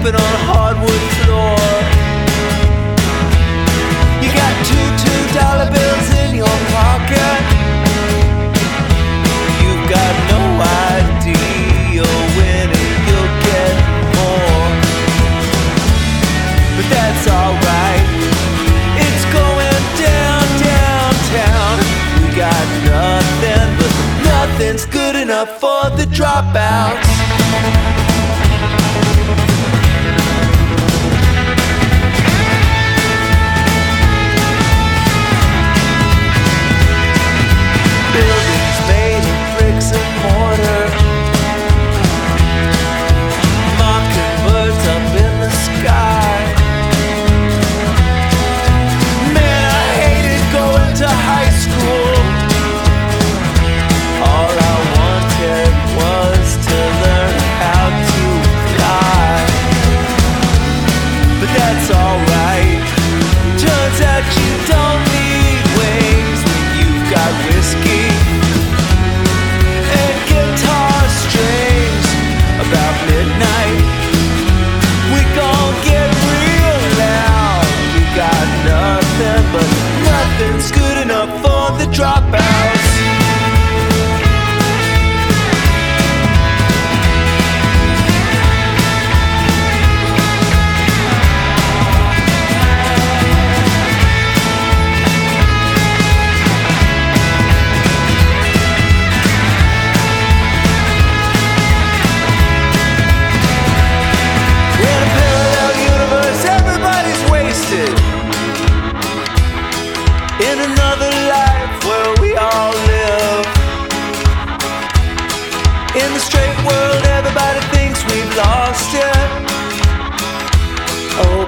sleeping on a hardwood floor. You got two two dollar bills in your pocket. You've got no idea when you'll get more, but that's alright. It's going down downtown. We got nothing, but nothing's good enough for the dropouts.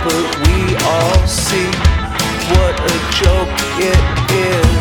But we all see what a joke it is.